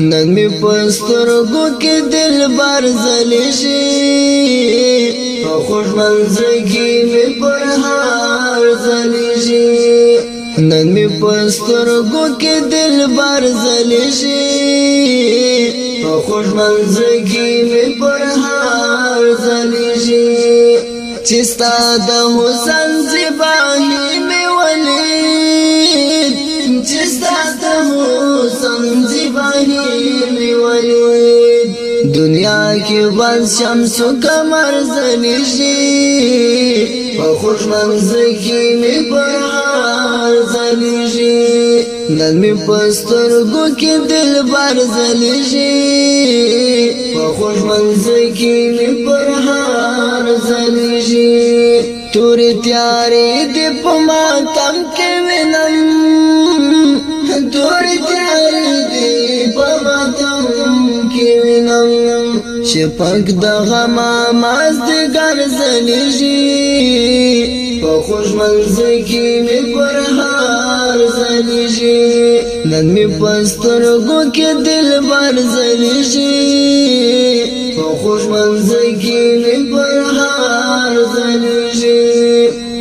نن می پسترګو کې دلبر زلی شي په خوش منځګي می پر هار زلی شي نن می پسترګو کې دلبر زلی شي په خوش منځګي می پر هار زلی شي چې ستاد حسین زبانی می ولید چې ستاد حسین باندې می ورید دنیا کې بس شمس کمر زنیږي په خوش منځ کې می بهار زنیږي نن می پستر ګو کې دل بار زنیږي په خوش منځ کې می بهار زنیږي تور تیارې دې په ما تم کې چې پګ د غم ماز دې ګرځلېږي په خوش منځ کې مې پر هار زلېږي نن مې پستر ګو کې دل بار زلېږي په خوش منځ کې مې پر هار زلېږي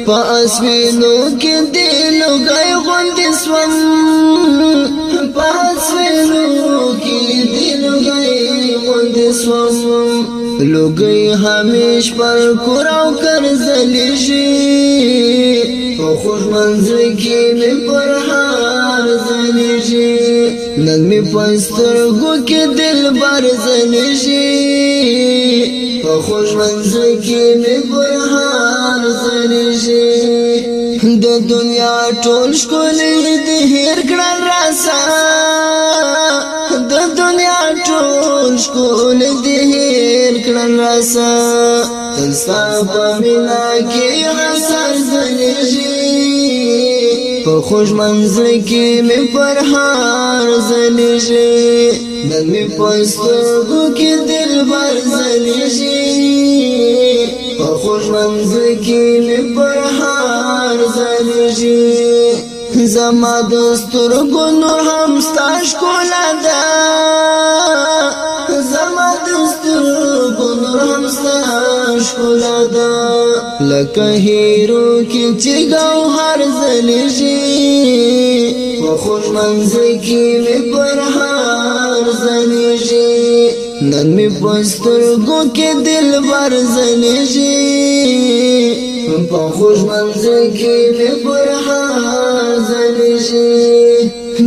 په اسمنو کې دل ګای لوګي همیش پر کوراو کر زلیږي او خوش منځر کې مې پر هار زلیږي نن مې پستر ګو کې دل بار زلیږي او خوش منځر کې مې پر هار زلیږي د دنیا ټول ښکلې دې هیر کړه راسا د دنیا ټول ښکلې دې کړل راسا تل ستا په مینا کې حسن زلېږي په خوش منظر کې مې پرهار زلېږي نن مې په سترګو کې دل بر زلېږي په خوش منظر کې مې پرهار زلېږي زما د سترګو نور هم ستاش کولا ده ښکلا ده لکه هیرو کې چې ګوهر ځلیږي په خوږ منځه کې مې پر هار ځلیږي نن مې په سترګو کې دلبر ځلیږي په خوش منځل کې مې پرها زلشي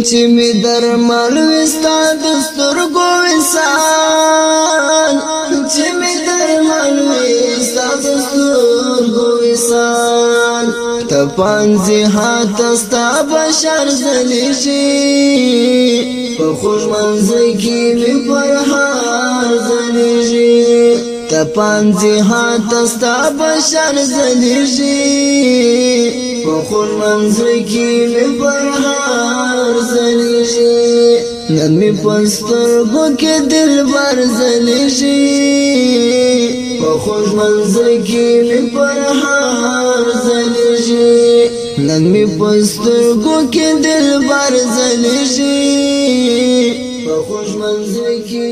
چې مې درمال وستا د سترګو انسان چې مې درمال وستا دستور گویسان تپان زیحات استا بشر زلیجی په خوش منزکی می پرهار زلیجی تپان زیحات استا بشر زلیجی په خوش منزکی می پرهار زلیجی نن می پستر کو کې دل بار زلیجی په خوش منزل کې می پر هر زلږي نن می پستر کو کې دل بار زلږي په خوش منزل کې